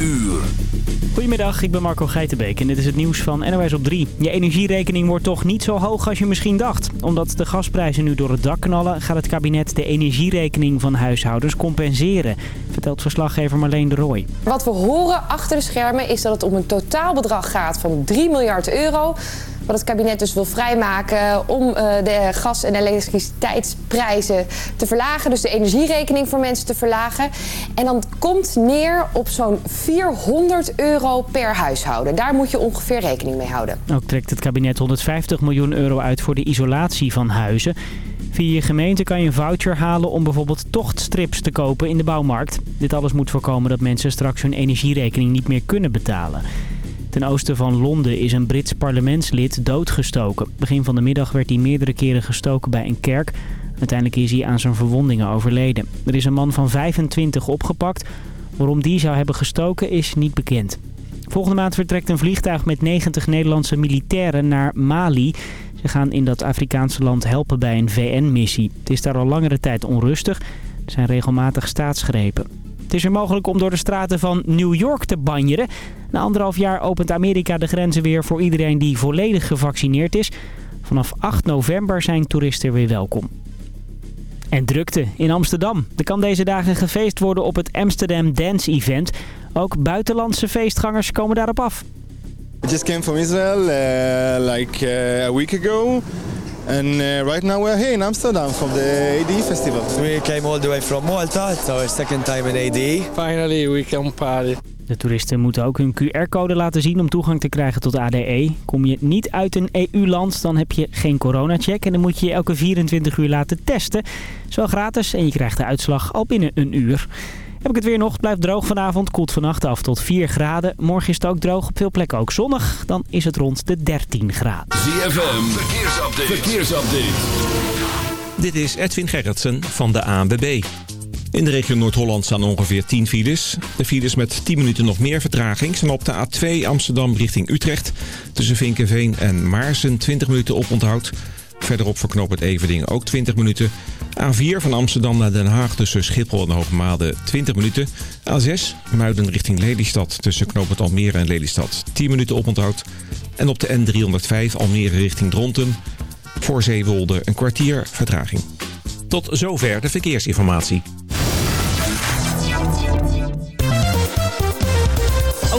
uur. Goedemiddag, ik ben Marco Geitenbeek en dit is het nieuws van NOS op 3. Je energierekening wordt toch niet zo hoog als je misschien dacht. Omdat de gasprijzen nu door het dak knallen... gaat het kabinet de energierekening van huishoudens compenseren. Vertelt verslaggever Marleen de Rooij. Wat we horen achter de schermen is dat het om een totaalbedrag gaat van 3 miljard euro wat het kabinet dus wil vrijmaken om uh, de gas- en elektriciteitsprijzen te verlagen. Dus de energierekening voor mensen te verlagen. En dan komt neer op zo'n 400 euro per huishouden. Daar moet je ongeveer rekening mee houden. Ook trekt het kabinet 150 miljoen euro uit voor de isolatie van huizen. Via je gemeente kan je een voucher halen om bijvoorbeeld tochtstrips te kopen in de bouwmarkt. Dit alles moet voorkomen dat mensen straks hun energierekening niet meer kunnen betalen. Ten oosten van Londen is een Brits parlementslid doodgestoken. Begin van de middag werd hij meerdere keren gestoken bij een kerk. Uiteindelijk is hij aan zijn verwondingen overleden. Er is een man van 25 opgepakt. Waarom die zou hebben gestoken is niet bekend. Volgende maand vertrekt een vliegtuig met 90 Nederlandse militairen naar Mali. Ze gaan in dat Afrikaanse land helpen bij een VN-missie. Het is daar al langere tijd onrustig. Er zijn regelmatig staatsgrepen. Het is er mogelijk om door de straten van New York te banjeren. Na anderhalf jaar opent Amerika de grenzen weer voor iedereen die volledig gevaccineerd is. Vanaf 8 november zijn toeristen weer welkom. En drukte in Amsterdam. Er kan deze dagen gefeest worden op het Amsterdam Dance Event. Ook buitenlandse feestgangers komen daarop af. I just came from Israel uh, like uh, a week ago. And uh, right now we're here in Amsterdam for the AD festival. We came all the way from Malta. It's our second time in AD. Finally we can party. De toeristen moeten ook hun QR-code laten zien om toegang te krijgen tot ADE. Kom je niet uit een EU-land, dan heb je geen coronacheck en dan moet je je elke 24 uur laten testen. Wel gratis en je krijgt de uitslag al binnen een uur. Heb ik het weer nog. Het blijft droog vanavond. Koelt vannacht af tot 4 graden. Morgen is het ook droog. Op veel plekken ook zonnig. Dan is het rond de 13 graden. ZFM. Verkeersupdate. Verkeersupdate. Dit is Edwin Gerritsen van de ANWB. In de regio Noord-Holland staan ongeveer 10 files. De files met 10 minuten nog meer vertraging zijn op de A2 Amsterdam richting Utrecht. Tussen Vinkenveen en Maarsen 20 minuten oponthoud. Verderop verknoopt het Everding ook 20 minuten. A4 van Amsterdam naar Den Haag tussen Schiphol en Hoogmade 20 minuten. A6 Muiden richting Lelystad tussen knooppunt Almere en Lelystad 10 minuten oponthoud. En op de N305 Almere richting Dronten voor Zeewolde een kwartier vertraging. Tot zover de verkeersinformatie.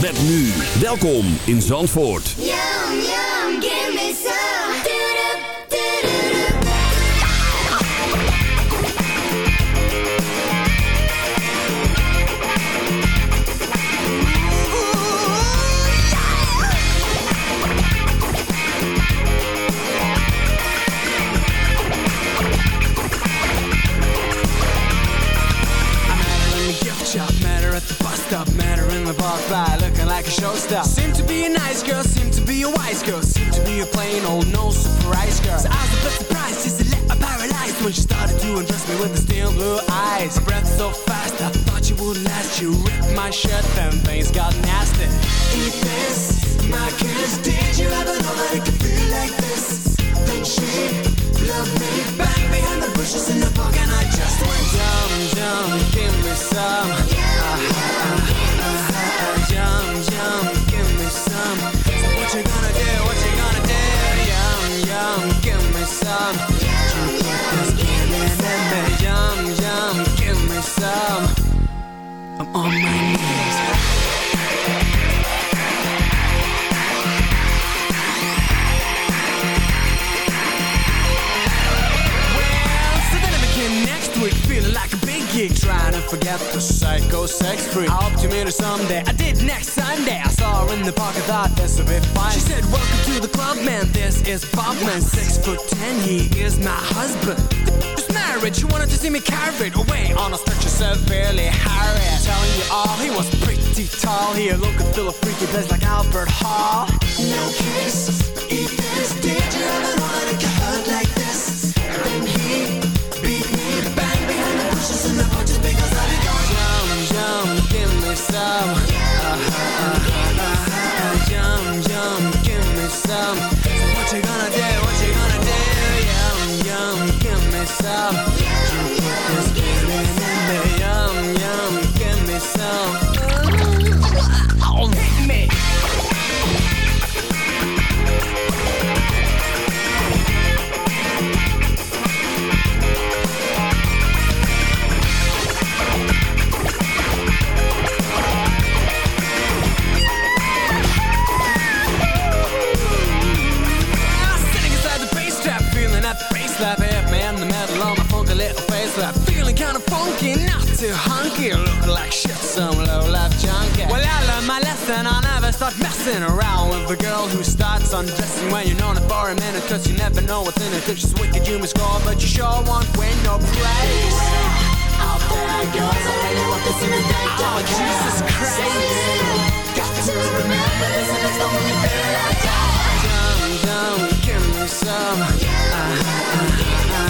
Met nu, welkom in Zandvoort. Llegan a too hunky, look like shit, some low-life junkie. Well, I learned my lesson, I'll never start messing around with the girl who starts undressing when you're known her for a minute, cause you never know what's in it. If she's wicked, you must go, but you sure won't win no praise. Beware, out there girls, I really want this in the day. Oh, Jesus Christ. Got to remember this, and it's the only thing I got. Dumb, dumb, give me some. Yeah. Uh, uh, uh,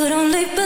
You don't live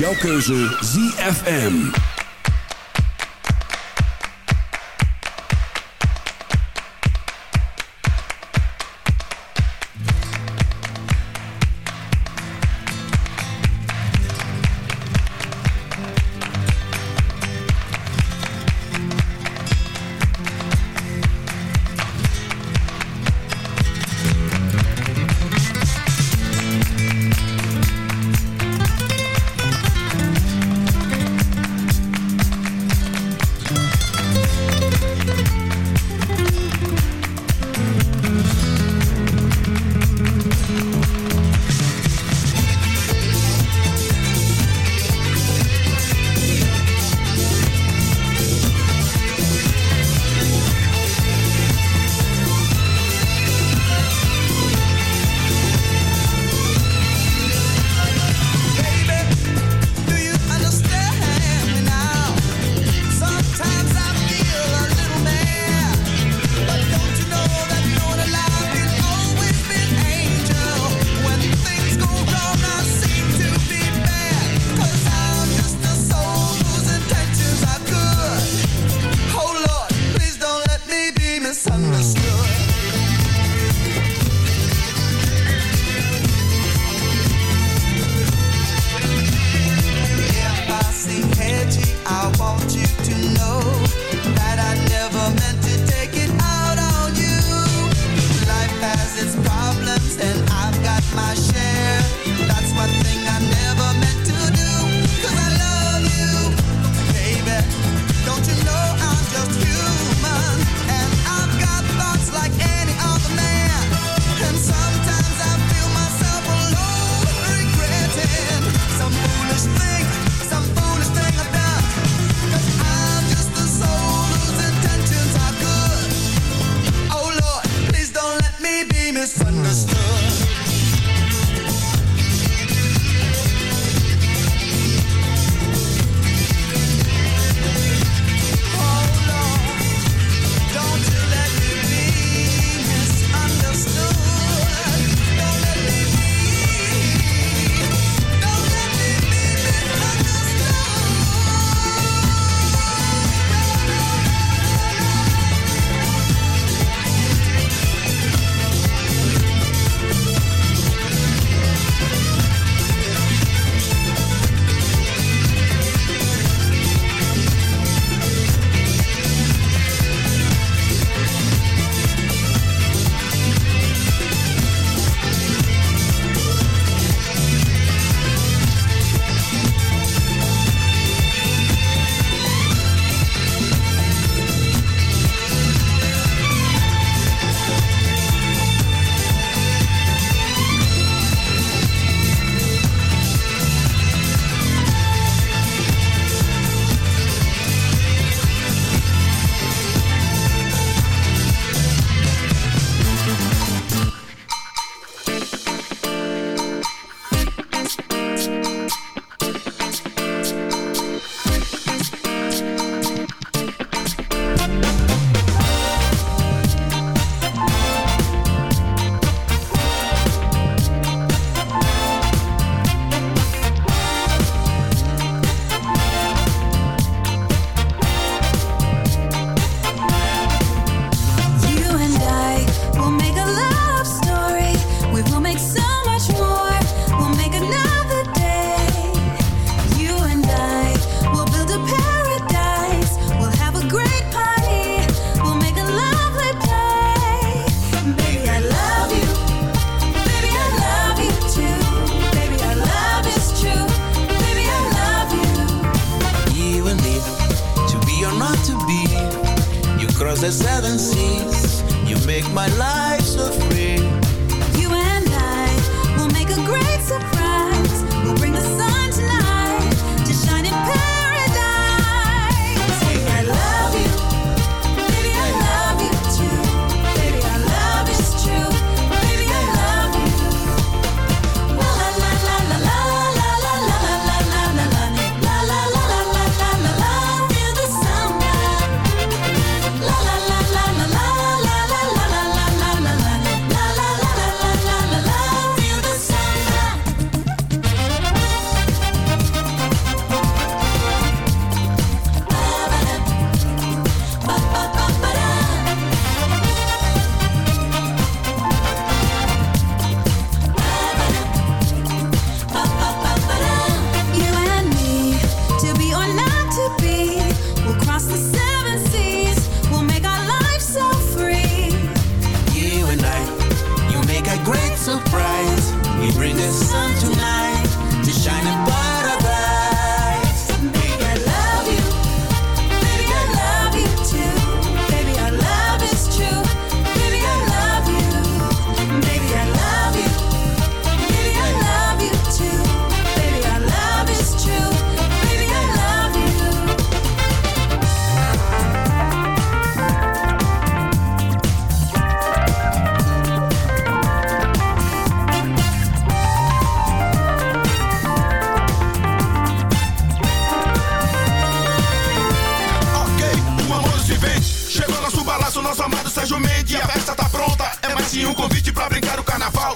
jouw keuze ZFM.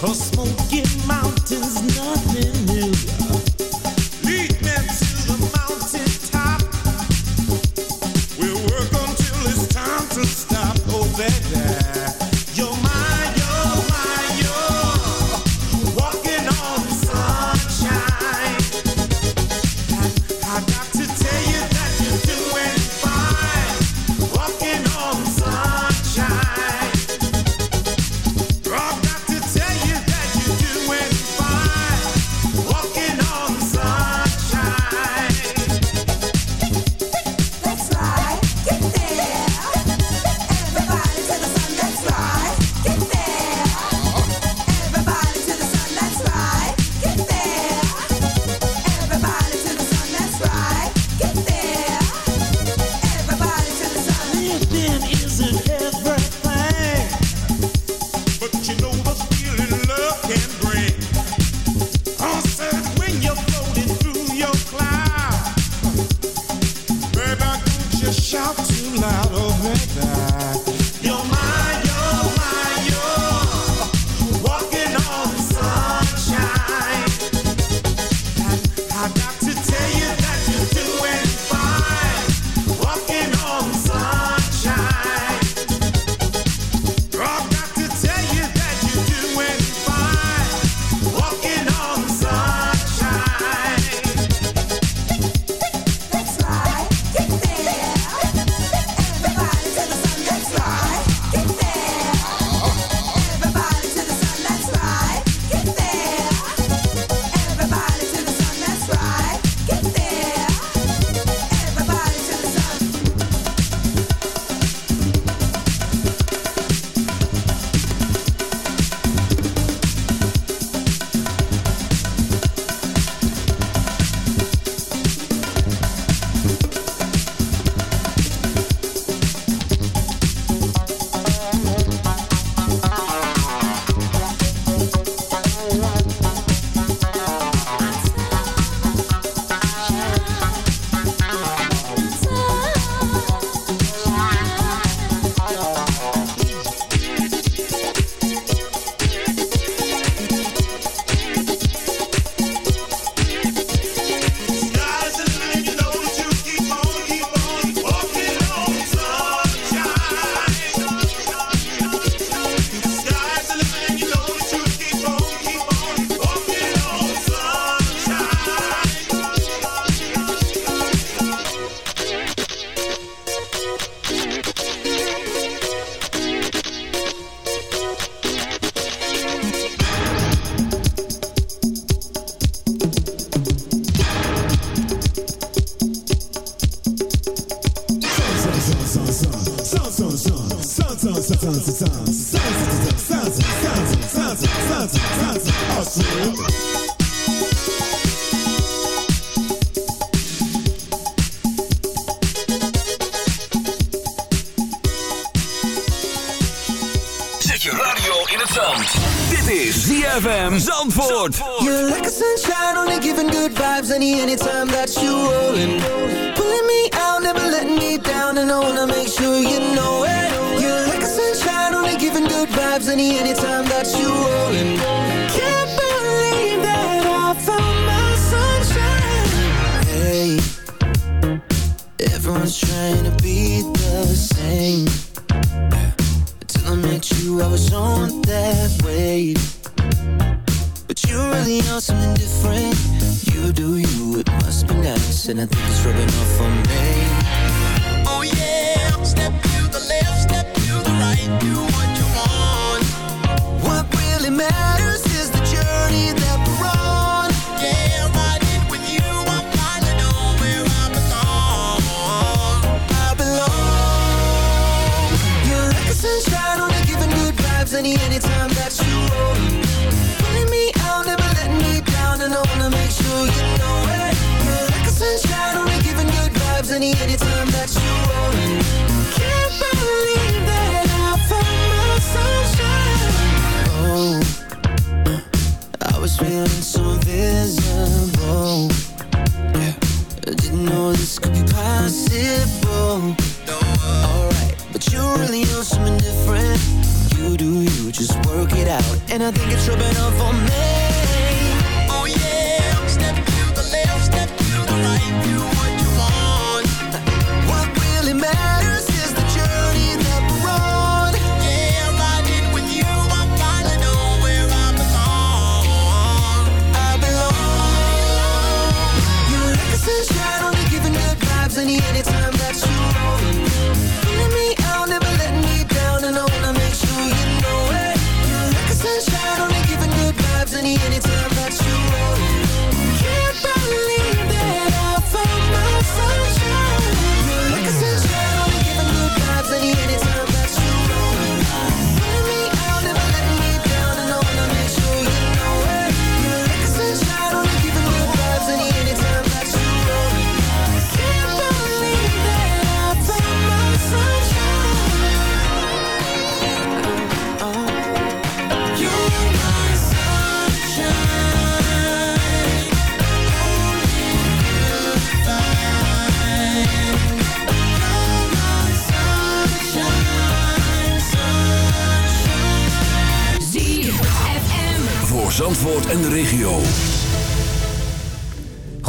Prosmou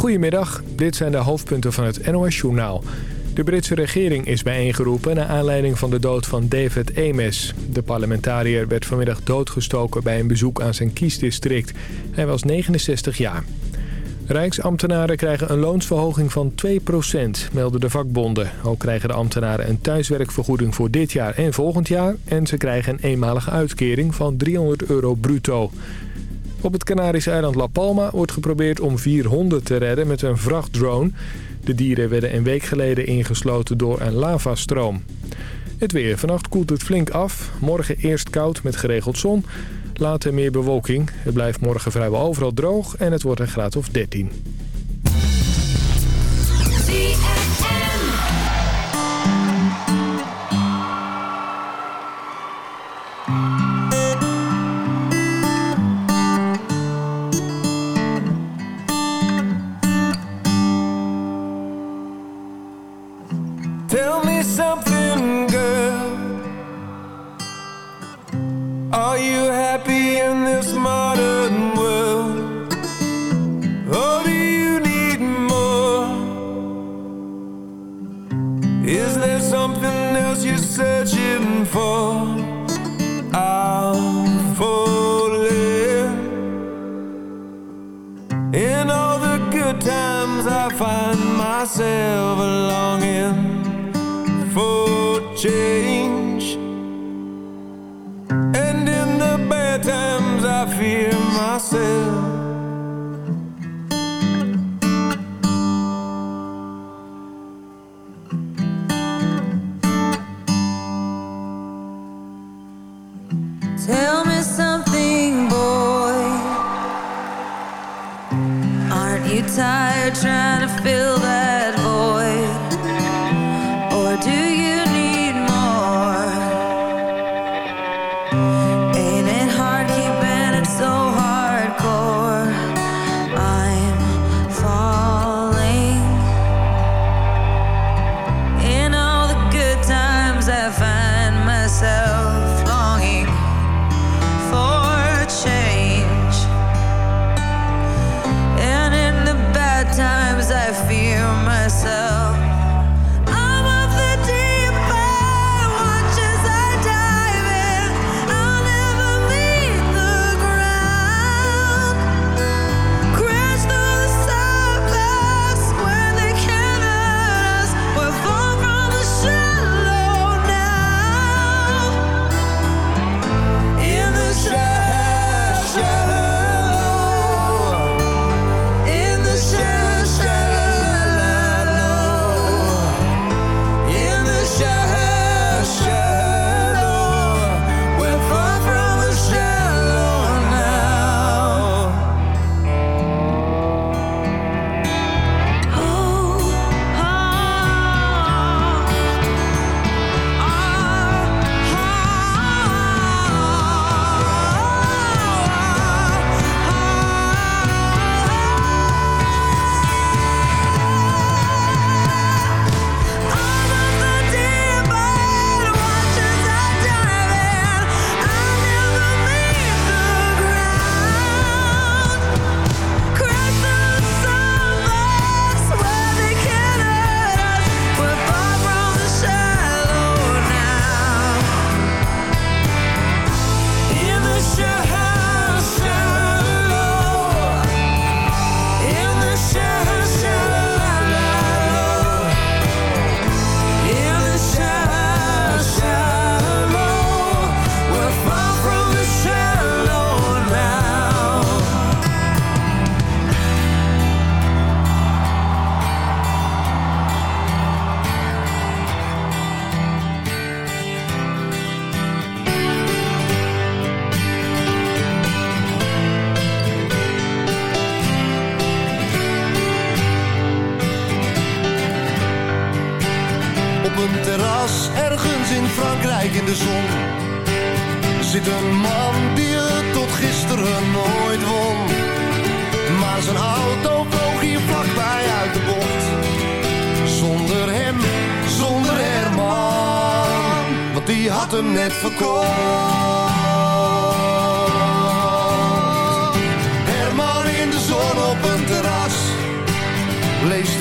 Goedemiddag, dit zijn de hoofdpunten van het NOS-journaal. De Britse regering is bijeengeroepen naar aanleiding van de dood van David Ames. De parlementariër werd vanmiddag doodgestoken bij een bezoek aan zijn kiesdistrict. Hij was 69 jaar. Rijksambtenaren krijgen een loonsverhoging van 2%, melden de vakbonden. Ook krijgen de ambtenaren een thuiswerkvergoeding voor dit jaar en volgend jaar... en ze krijgen een eenmalige uitkering van 300 euro bruto. Op het Canarische eiland La Palma wordt geprobeerd om vier honden te redden met een vrachtdrone. De dieren werden een week geleden ingesloten door een lavastroom. Het weer. Vannacht koelt het flink af. Morgen eerst koud met geregeld zon. Later meer bewolking. Het blijft morgen vrijwel overal droog en het wordt een graad of 13. Are you happy in this modern world? Or do you need more? Is there something else you're searching for? I'll fall. In all the good times I find myself longing for change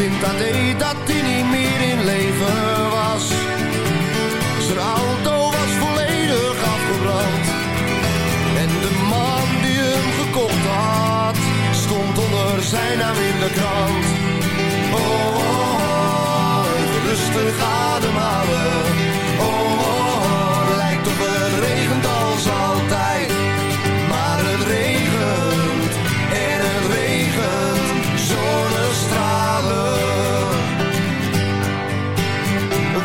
in het AD dat hij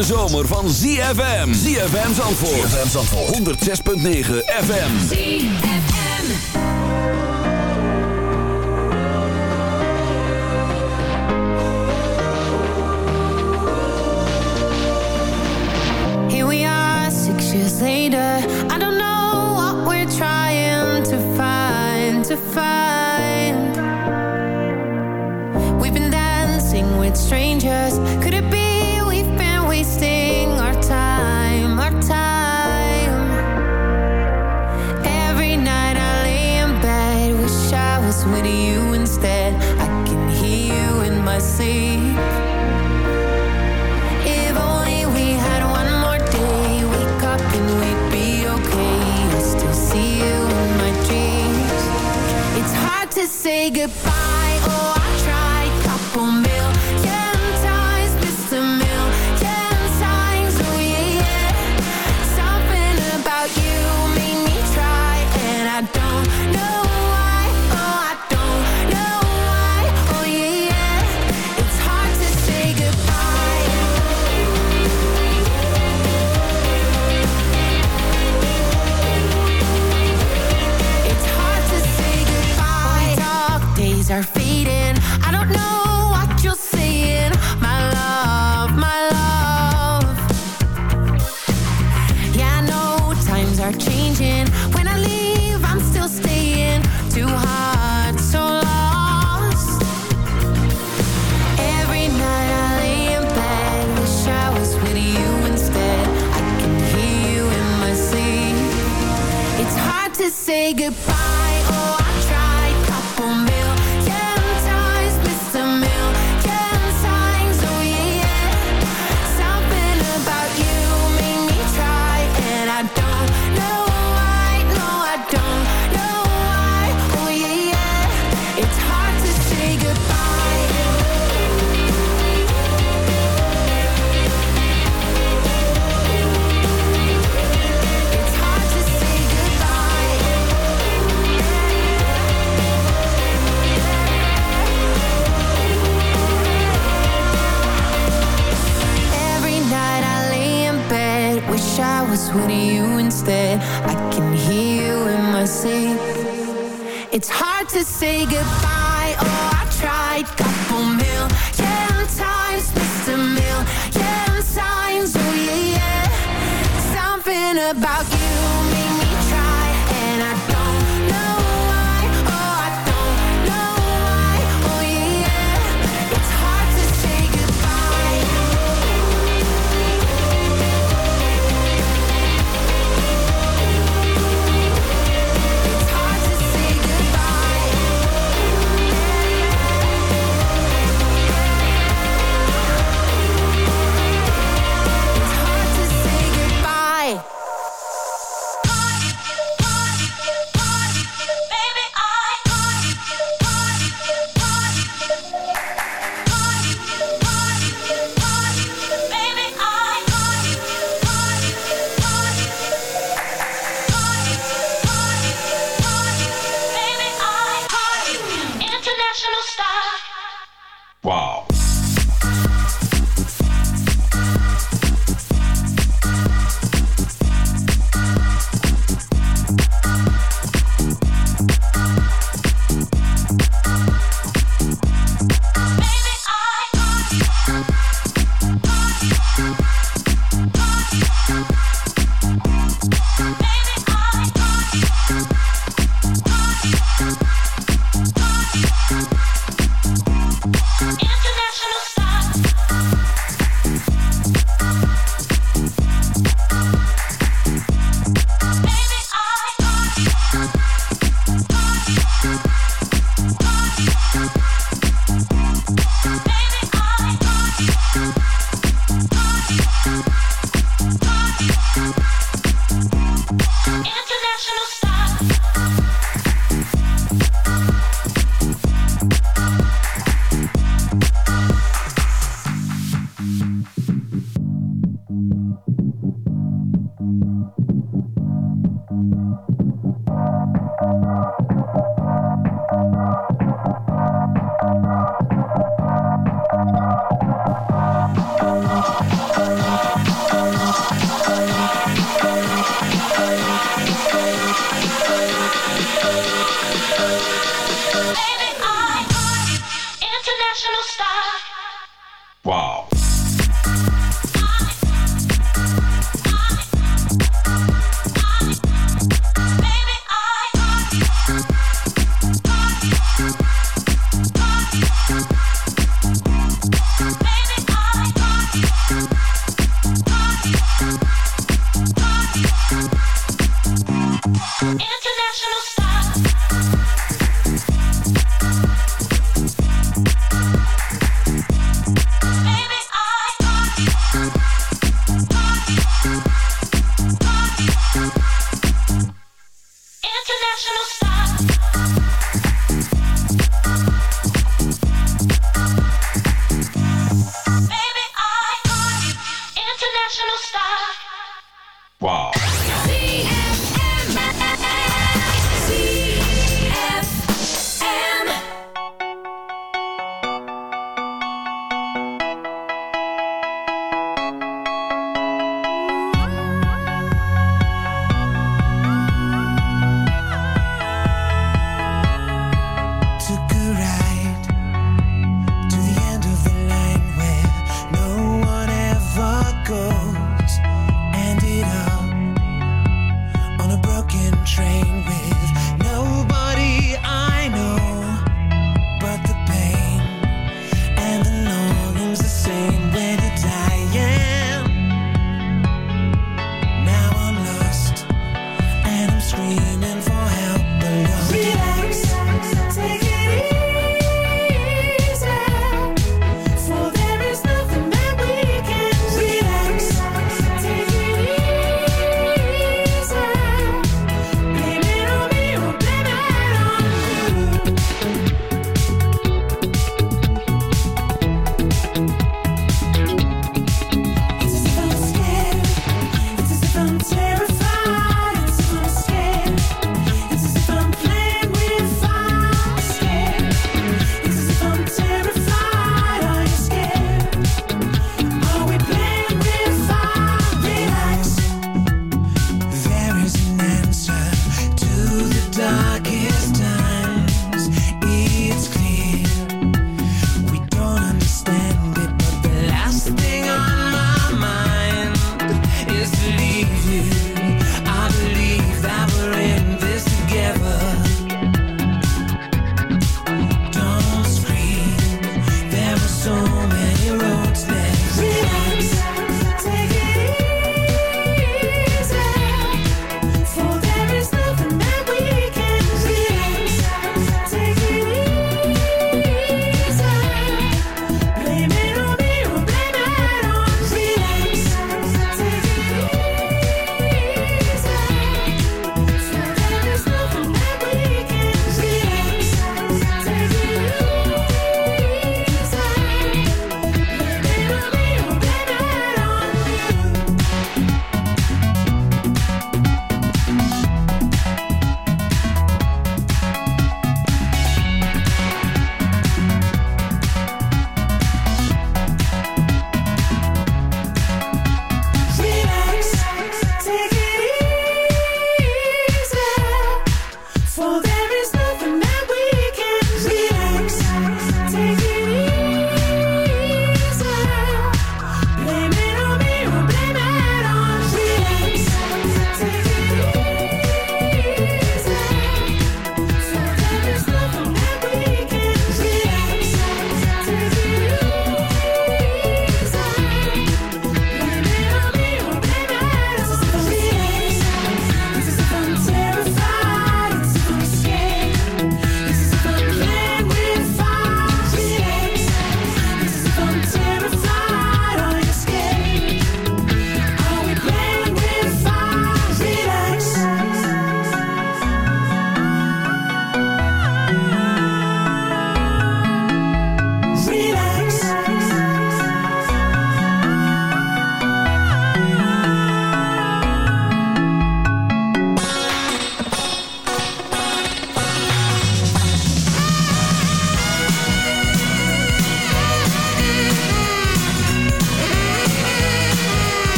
hete zomer van ZFM. ZFM Zandvoort. ZFM Zandvoort. 106.9 FM. Here we are, six years later. I don't know what we're trying to find, to find. We've been dancing with strangers. Could it be? Get. goodbye goodbye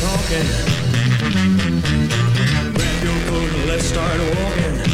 talking. Grab your coat and let's start walking.